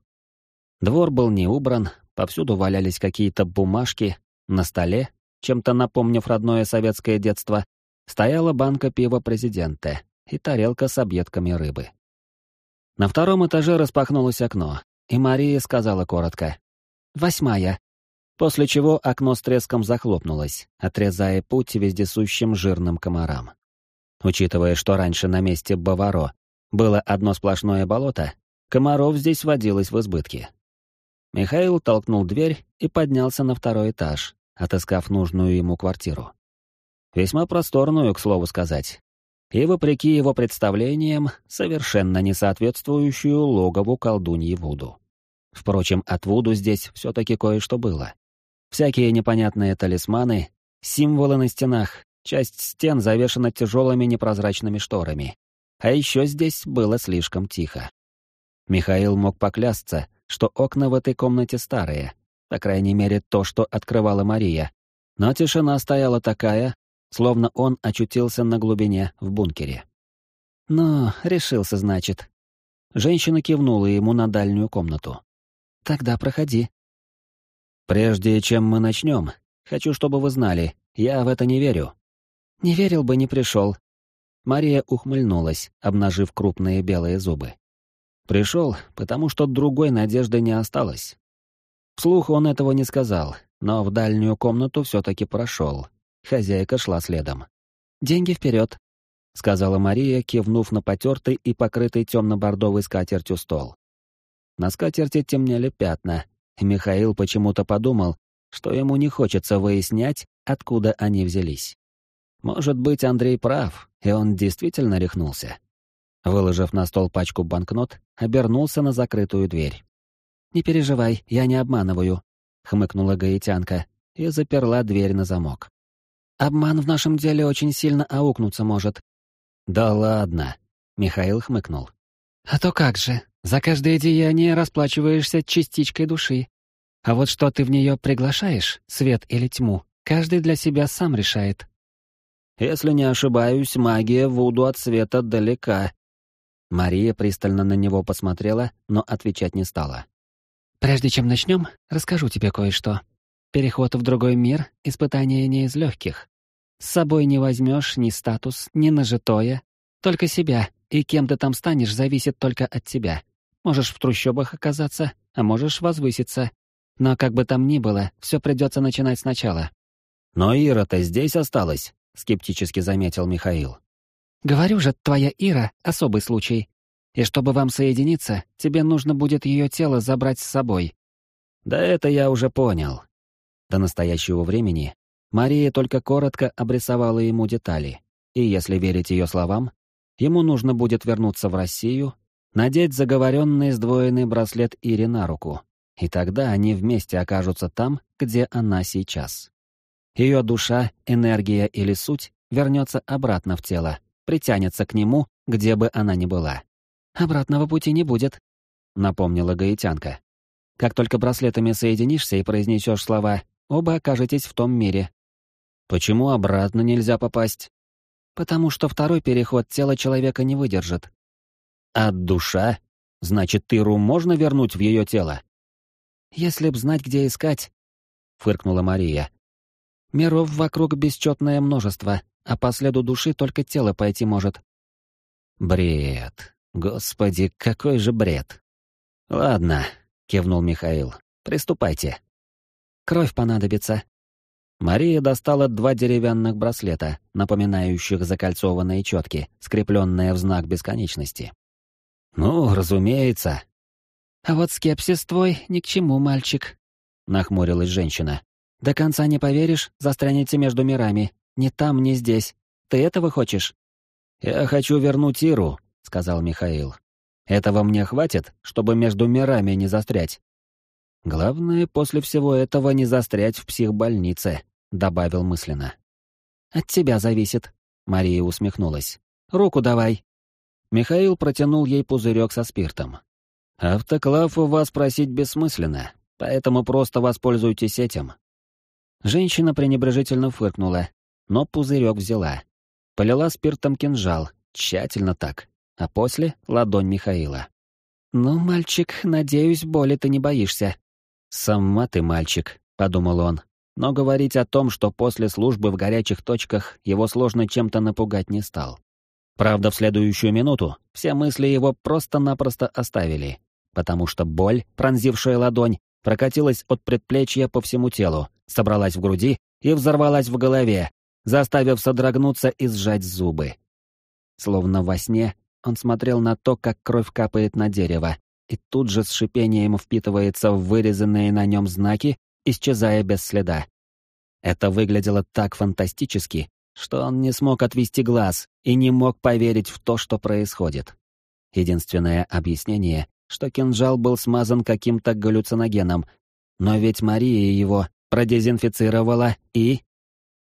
Двор был не убран, повсюду валялись какие-то бумажки, на столе, чем-то напомнив родное советское детство, стояла банка пива президента и тарелка с объедками рыбы. На втором этаже распахнулось окно, и Мария сказала коротко «Восьмая», после чего окно с треском захлопнулось, отрезая путь вездесущим жирным комарам. Учитывая, что раньше на месте Баваро было одно сплошное болото, комаров здесь водилось в избытке. Михаил толкнул дверь и поднялся на второй этаж, отыскав нужную ему квартиру. Весьма просторную, к слову сказать. И, вопреки его представлениям, совершенно не соответствующую логову колдуньи Вуду. Впрочем, от Вуду здесь все-таки кое-что было. Всякие непонятные талисманы, символы на стенах, часть стен завешена тяжелыми непрозрачными шторами. А еще здесь было слишком тихо. Михаил мог поклясться, что окна в этой комнате старые, по крайней мере то, что открывала Мария. Но тишина стояла такая, словно он очутился на глубине в бункере. «Ну, решился, значит». Женщина кивнула ему на дальнюю комнату. «Тогда проходи». «Прежде чем мы начнем, хочу, чтобы вы знали, я в это не верю». «Не верил бы, не пришел». Мария ухмыльнулась, обнажив крупные белые зубы. Пришел, потому что другой надежды не осталось. Вслух он этого не сказал, но в дальнюю комнату все-таки прошел, Хозяйка шла следом. деньги вперед», — сказала Мария, кивнув на потертый и покрытый темно-бордовой скатертью стол. На скатерти темнели пятна, и Михаил почему-то подумал, что ему не хочется выяснять, откуда они взялись. Может быть, Андрей прав, и он действительно рехнулся. Выложив на стол пачку банкнот, обернулся на закрытую дверь. «Не переживай, я не обманываю», — хмыкнула гаитянка и заперла дверь на замок. «Обман в нашем деле очень сильно аукнуться может». «Да ладно», — Михаил хмыкнул. «А то как же, за каждое деяние расплачиваешься частичкой души. А вот что ты в нее приглашаешь, свет или тьму, каждый для себя сам решает». «Если не ошибаюсь, магия Вуду от света далека». Мария пристально на него посмотрела, но отвечать не стала. «Прежде чем начнем, расскажу тебе кое-что. Переход в другой мир — испытание не из легких. С собой не возьмешь ни статус, ни нажитое, только себя, и кем ты там станешь, зависит только от тебя. Можешь в трущобах оказаться, а можешь возвыситься. Но как бы там ни было, все придется начинать сначала. «Но Ира-то здесь осталась», — скептически заметил Михаил. «Говорю же, твоя Ира — особый случай. И чтобы вам соединиться, тебе нужно будет ее тело забрать с собой». «Да это я уже понял». До настоящего времени Мария только коротко обрисовала ему детали, и, если верить ее словам, ему нужно будет вернуться в Россию, надеть заговоренный сдвоенный браслет Ире на руку, и тогда они вместе окажутся там, где она сейчас. Ее душа, энергия или суть вернется обратно в тело, притянется к нему, где бы она ни была. «Обратного пути не будет», — напомнила гаитянка. «Как только браслетами соединишься и произнесешь слова, оба окажетесь в том мире». «Почему обратно нельзя попасть?» «Потому что второй переход тело человека не выдержит». «А душа? Значит, Тыру можно вернуть в ее тело?» «Если б знать, где искать», — фыркнула Мария, Миров вокруг бесчетное множество, а по следу души только тело пойти может. Бред. Господи, какой же бред. Ладно, кивнул Михаил. Приступайте. Кровь понадобится. Мария достала два деревянных браслета, напоминающих закольцованные четки, скрепленные в знак бесконечности. «Ну, разумеется». «А вот скепсис твой ни к чему, мальчик», — нахмурилась женщина. До конца не поверишь, застрянете между мирами. Ни там, ни здесь. Ты этого хочешь?» «Я хочу вернуть Иру», — сказал Михаил. «Этого мне хватит, чтобы между мирами не застрять». «Главное, после всего этого не застрять в психбольнице», — добавил мысленно. «От тебя зависит», — Мария усмехнулась. «Руку давай». Михаил протянул ей пузырек со спиртом. «Автоклав у вас просить бессмысленно, поэтому просто воспользуйтесь этим. Женщина пренебрежительно фыркнула, но пузырек взяла. Полила спиртом кинжал, тщательно так, а после — ладонь Михаила. «Ну, мальчик, надеюсь, боли ты не боишься». «Сама ты мальчик», — подумал он, но говорить о том, что после службы в горячих точках его сложно чем-то напугать не стал. Правда, в следующую минуту все мысли его просто-напросто оставили, потому что боль, пронзившая ладонь, прокатилась от предплечья по всему телу, собралась в груди и взорвалась в голове, заставив содрогнуться и сжать зубы. Словно во сне он смотрел на то, как кровь капает на дерево, и тут же с шипением впитывается в вырезанные на нем знаки, исчезая без следа. Это выглядело так фантастически, что он не смог отвести глаз и не мог поверить в то, что происходит. Единственное объяснение что кинжал был смазан каким-то галлюциногеном, но ведь Мария его продезинфицировала и...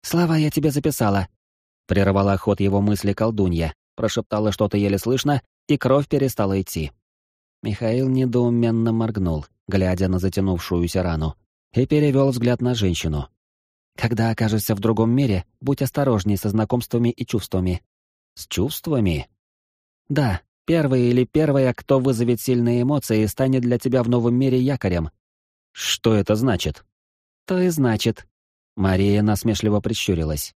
«Слова я тебе записала», — прервала ход его мысли колдунья, прошептала что-то еле слышно, и кровь перестала идти. Михаил недоуменно моргнул, глядя на затянувшуюся рану, и перевел взгляд на женщину. «Когда окажешься в другом мире, будь осторожней со знакомствами и чувствами». «С чувствами?» «Да, Первый или первая, кто вызовет сильные эмоции, станет для тебя в новом мире якорем. Что это значит? То и значит. Мария насмешливо прищурилась.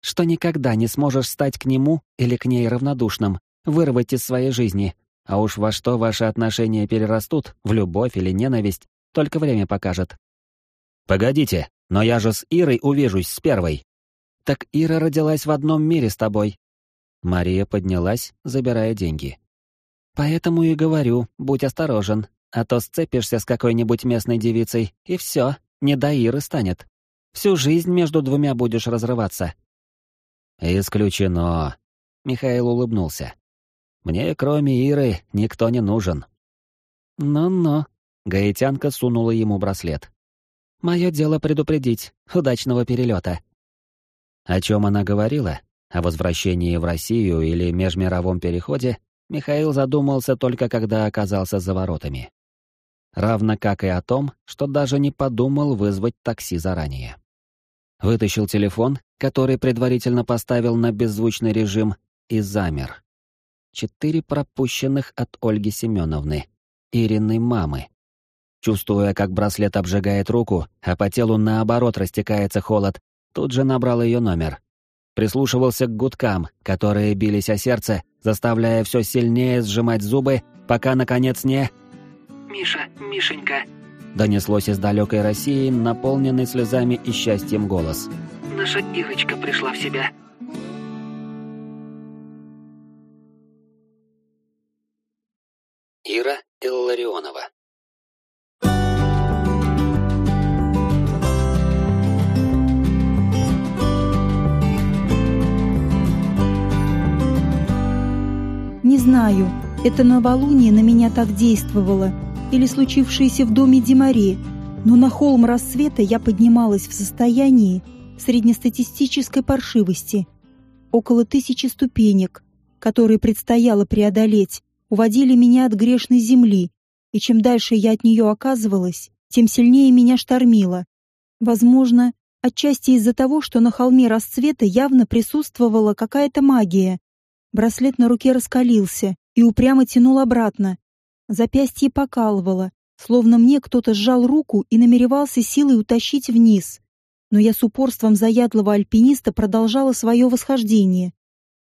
Что никогда не сможешь стать к нему или к ней равнодушным, вырвать из своей жизни. А уж во что ваши отношения перерастут, в любовь или ненависть, только время покажет. Погодите, но я же с Ирой увижусь с первой. Так Ира родилась в одном мире с тобой». Мария поднялась, забирая деньги. «Поэтому и говорю, будь осторожен, а то сцепишься с какой-нибудь местной девицей, и все, не до Иры станет. Всю жизнь между двумя будешь разрываться». «Исключено», — Михаил улыбнулся. «Мне, кроме Иры, никто не нужен». «Ну-ну», — гаитянка сунула ему браслет. «Мое дело предупредить. Удачного перелета». О чем она говорила? О возвращении в Россию или межмировом переходе? Михаил задумался только когда оказался за воротами равно как и о том, что даже не подумал вызвать такси заранее. Вытащил телефон, который предварительно поставил на беззвучный режим, и замер. Четыре пропущенных от Ольги Семеновны, Ириной мамы. Чувствуя, как браслет обжигает руку, а по телу наоборот растекается холод, тут же набрал ее номер. Прислушивался к гудкам, которые бились о сердце, заставляя все сильнее сжимать зубы, пока, наконец, не... Миша, Мишенька!» Донеслось из далекой России, наполненный слезами и счастьем голос. «Наша Ирочка пришла в себя!» Знаю, это новолуние на меня так действовало, или случившееся в доме Димари, но на холм рассвета я поднималась в состоянии среднестатистической паршивости. Около тысячи ступенек, которые предстояло преодолеть, уводили меня от грешной земли, и чем дальше я от нее оказывалась, тем сильнее меня штормило. Возможно, отчасти из-за того, что на холме расцвета явно присутствовала какая-то магия. Браслет на руке раскалился и упрямо тянул обратно, Запястье покалывало, словно мне кто-то сжал руку и намеревался силой утащить вниз. Но я с упорством заядлого альпиниста продолжала свое восхождение.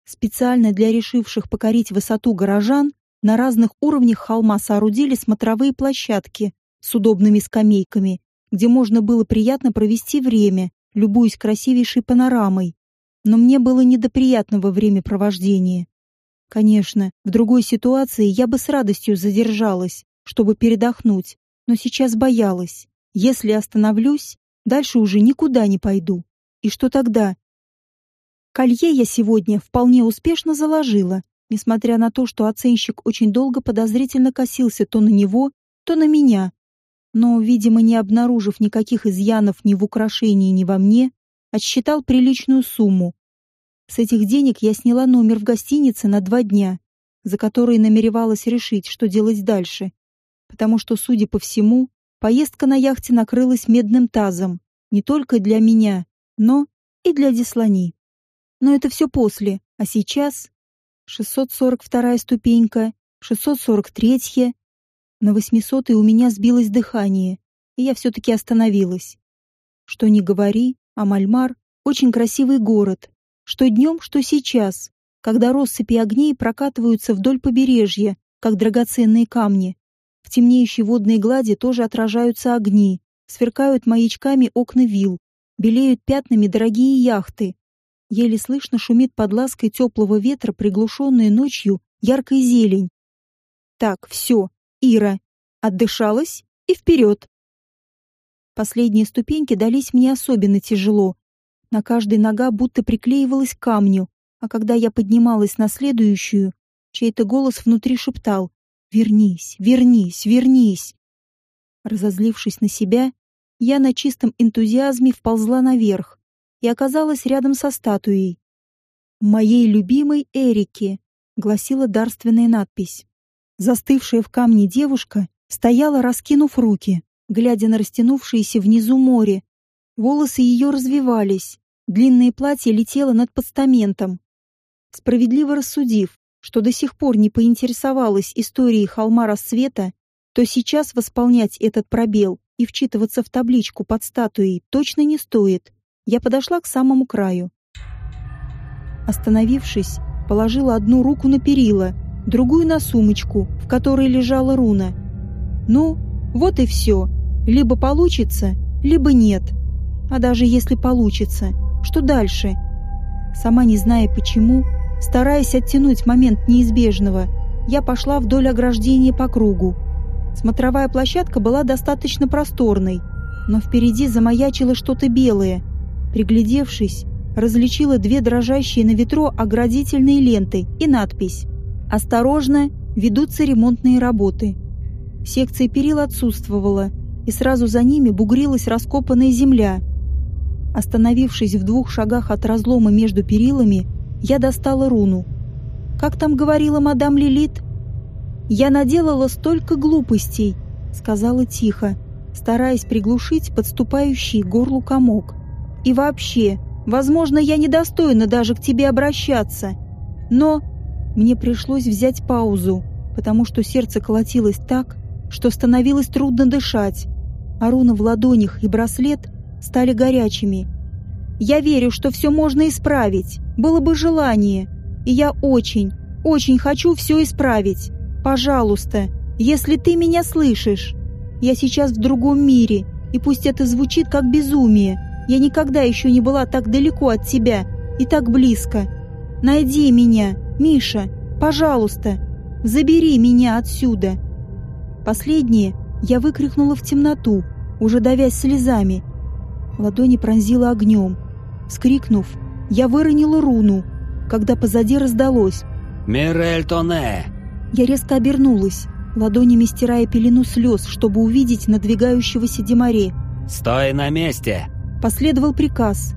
Специально для решивших покорить высоту горожан на разных уровнях холма соорудили смотровые площадки с удобными скамейками, где можно было приятно провести время, любуясь красивейшей панорамой. Но мне было не до приятного времяпровождения. Конечно, в другой ситуации я бы с радостью задержалась, чтобы передохнуть, но сейчас боялась. Если остановлюсь, дальше уже никуда не пойду. И что тогда? Колье я сегодня вполне успешно заложила, несмотря на то, что оценщик очень долго подозрительно косился то на него, то на меня. Но, видимо, не обнаружив никаких изъянов ни в украшении, ни во мне, отсчитал приличную сумму, с этих денег я сняла номер в гостинице на два дня, за которые намеревалась решить, что делать дальше. Потому что, судя по всему, поездка на яхте накрылась медным тазом не только для меня, но и для Деслани. Но это все после, а сейчас 642 ступенька, 643 на 800 у меня сбилось дыхание, и я все-таки остановилась. Что ни говори, а Мальмар — очень красивый город, что днем, что сейчас, когда россыпи огней прокатываются вдоль побережья, как драгоценные камни. В темнеющей водной глади тоже отражаются огни, сверкают маячками окна вил, белеют пятнами дорогие яхты. Еле слышно шумит под лаской теплого ветра, приглушенная ночью яркая зелень. Так, все, Ира, отдышалась и вперед. Последние ступеньки дались мне особенно тяжело, на каждой нога будто приклеивалась к камню, а когда я поднималась на следующую, чей-то голос внутри шептал «Вернись, вернись, вернись!». Разозлившись на себя, я на чистом энтузиазме вползла наверх и оказалась рядом со статуей. «Моей любимой Эрике», — гласила дарственная надпись. Застывшая в камне девушка стояла, раскинув руки, глядя на растянувшееся внизу море. Волосы ее развивались, Длинное платье летело над постаментом. Справедливо рассудив, что до сих пор не поинтересовалась историей холма рассвета, то сейчас восполнять этот пробел и вчитываться в табличку под статуей точно не стоит. Я подошла к самому краю. Остановившись, положила одну руку на перила, другую на сумочку, в которой лежала руна. Ну, вот и все. Либо получится, либо нет. А даже если получится, Что дальше? Сама не зная почему, стараясь оттянуть момент неизбежного, я пошла вдоль ограждения по кругу. Смотровая площадка была достаточно просторной, но впереди замаячило что-то белое. Приглядевшись, различила две дрожащие на ветру оградительные ленты и надпись «Осторожно, ведутся ремонтные работы». Секция перил отсутствовала, и сразу за ними бугрилась раскопанная земля. Остановившись в двух шагах от разлома между перилами, я достала руну. Как там говорила мадам Лилит? «Я наделала столько глупостей», — сказала тихо, стараясь приглушить подступающий горлу комок. «И вообще, возможно, я недостойна даже к тебе обращаться. Но мне пришлось взять паузу, потому что сердце колотилось так, что становилось трудно дышать, а руна в ладонях и браслет стали горячими. Я верю, что все можно исправить, было бы желание, и я очень, очень хочу все исправить. Пожалуйста, если ты меня слышишь. Я сейчас в другом мире, и пусть это звучит как безумие, я никогда еще не была так далеко от тебя и так близко. Найди меня, Миша, пожалуйста, забери меня отсюда. Последнее я выкрикнула в темноту, уже давясь слезами. Ладони пронзила огнем. Скрикнув, я выронила руну, когда позади раздалось. «Мирель Тоне!» Я резко обернулась, ладонями стирая пелену слез, чтобы увидеть надвигающегося Демаре. «Стой на месте!» Последовал приказ.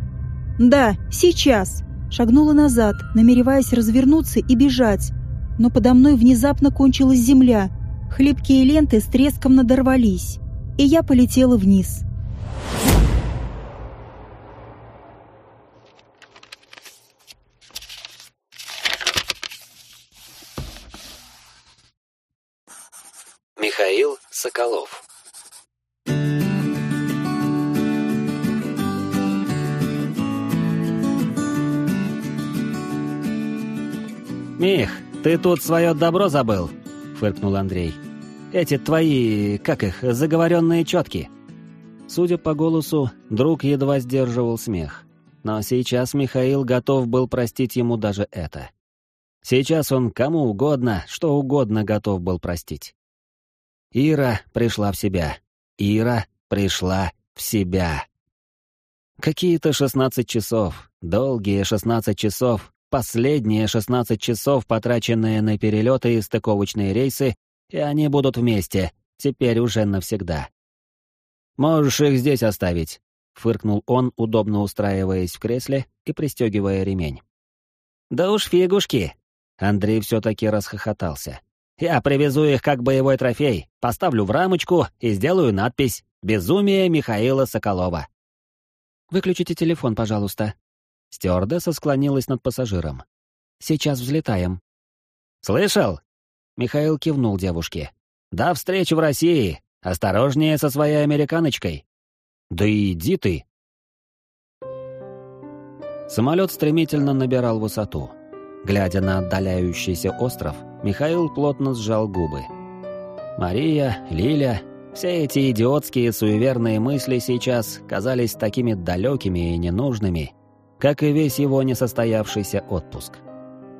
«Да, сейчас!» Шагнула назад, намереваясь развернуться и бежать, но подо мной внезапно кончилась земля. Хлипкие ленты с треском надорвались, и я полетела вниз. Михаил Соколов «Мих, ты тут свое добро забыл?» — фыркнул Андрей. «Эти твои, как их, заговоренные четки». Судя по голосу, друг едва сдерживал смех. Но сейчас Михаил готов был простить ему даже это. Сейчас он кому угодно, что угодно готов был простить. Ира пришла в себя. Ира пришла в себя. Какие-то шестнадцать часов, долгие шестнадцать часов, Последние 16 часов, потраченные на перелеты и стыковочные рейсы, и они будут вместе, теперь уже навсегда. «Можешь их здесь оставить», — фыркнул он, удобно устраиваясь в кресле и пристегивая ремень. «Да уж фигушки!» Андрей все-таки расхохотался. «Я привезу их как боевой трофей, поставлю в рамочку и сделаю надпись «Безумие Михаила Соколова». «Выключите телефон, пожалуйста», Стюардесса склонилась над пассажиром. «Сейчас взлетаем». «Слышал?» Михаил кивнул девушке. «До встречи в России! Осторожнее со своей американочкой!» «Да иди ты!» Самолет стремительно набирал высоту. Глядя на отдаляющийся остров, Михаил плотно сжал губы. Мария, Лиля, все эти идиотские суеверные мысли сейчас казались такими далекими и ненужными, как и весь его несостоявшийся отпуск.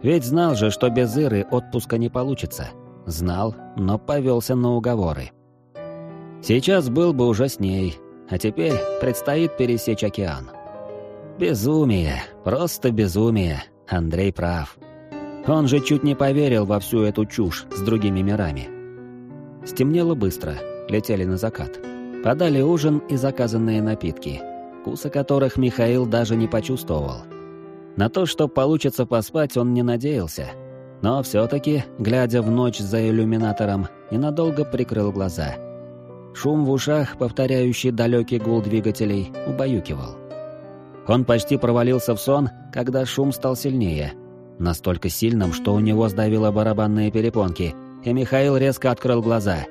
Ведь знал же, что без Иры отпуска не получится. Знал, но повелся на уговоры. Сейчас был бы уже с ней, а теперь предстоит пересечь океан. Безумие, просто безумие, Андрей прав. Он же чуть не поверил во всю эту чушь с другими мирами. Стемнело быстро, летели на закат. Подали ужин и заказанные напитки – вкуса которых Михаил даже не почувствовал. На то, что получится поспать, он не надеялся. Но все-таки, глядя в ночь за иллюминатором, ненадолго прикрыл глаза. Шум в ушах, повторяющий далекий гул двигателей, убаюкивал. Он почти провалился в сон, когда шум стал сильнее. Настолько сильным, что у него сдавило барабанные перепонки, и Михаил резко открыл глаза.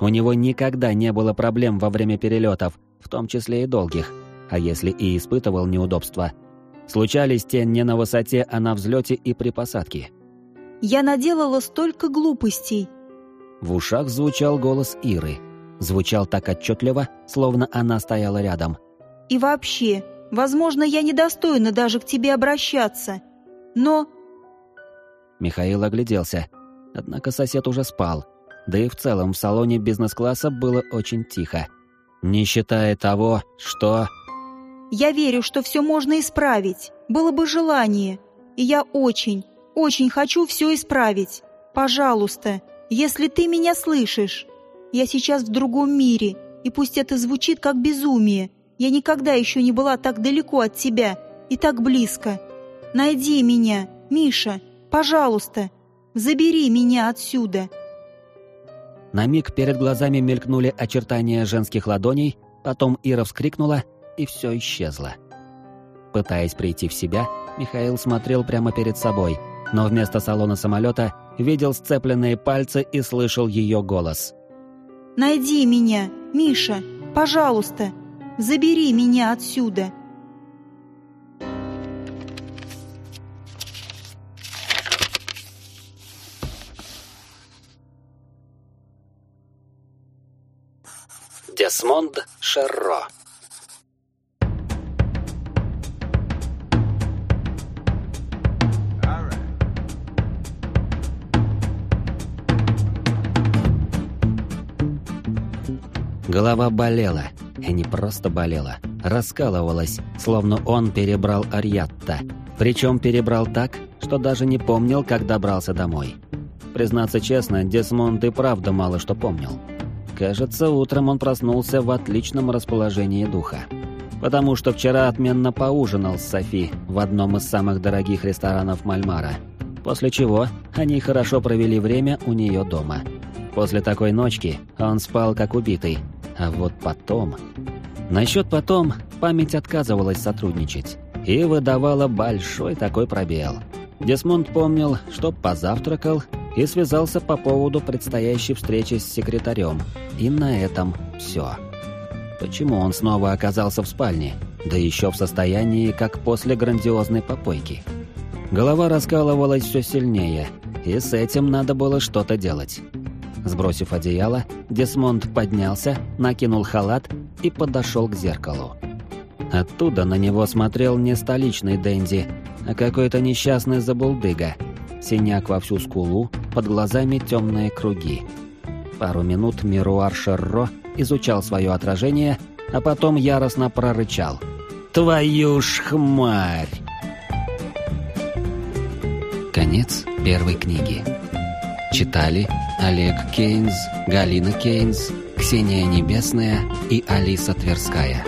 У него никогда не было проблем во время перелетов, в том числе и долгих а если и испытывал неудобства, случались те не на высоте, а на взлете и при посадке. «Я наделала столько глупостей!» В ушах звучал голос Иры. Звучал так отчетливо, словно она стояла рядом. «И вообще, Возможно, я недостойна даже к тебе обращаться. Но...» Михаил огляделся. Однако сосед уже спал. Да и в целом в салоне бизнес-класса было очень тихо. Не считая того, что... «Я верю, что все можно исправить. Было бы желание. И я очень, очень хочу все исправить. Пожалуйста, если ты меня слышишь. Я сейчас в другом мире, и пусть это звучит как безумие, я никогда еще не была так далеко от тебя и так близко. Найди меня, Миша, пожалуйста, забери меня отсюда». На миг перед глазами мелькнули очертания женских ладоней, потом Ира вскрикнула, и все исчезло. Пытаясь прийти в себя, Михаил смотрел прямо перед собой, но вместо салона самолета видел сцепленные пальцы и слышал ее голос. «Найди меня, Миша, пожалуйста, забери меня отсюда». Десмонд Шерро Голова болела, и не просто болела, раскалывалась, словно он перебрал Арьятта. Причем перебрал так, что даже не помнил, как добрался домой. Признаться честно, Десмонд и правда мало что помнил. Кажется, утром он проснулся в отличном расположении духа. Потому что вчера отменно поужинал с Софи в одном из самых дорогих ресторанов Мальмара. После чего они хорошо провели время у нее дома. После такой ночки он спал как убитый, а вот потом... Насчет потом память отказывалась сотрудничать и выдавала большой такой пробел. Десмонд помнил, что позавтракал и связался по поводу предстоящей встречи с секретарем. И на этом все. Почему он снова оказался в спальне? Да еще в состоянии, как после грандиозной попойки. Голова раскалывалась все сильнее, и с этим надо было что-то делать. Сбросив одеяло, Десмонд поднялся, накинул халат и подошел к зеркалу. Оттуда на него смотрел не столичный Дэнди, а какой-то несчастный забулдыга. Синяк во всю скулу, под глазами темные круги. Пару минут Мируар Шерро изучал свое отражение, а потом яростно прорычал. «Твою ж хмарь!» Конец первой книги. Читали Олег Кейнс, Галина Кейнс, Ксения Небесная и Алиса Тверская.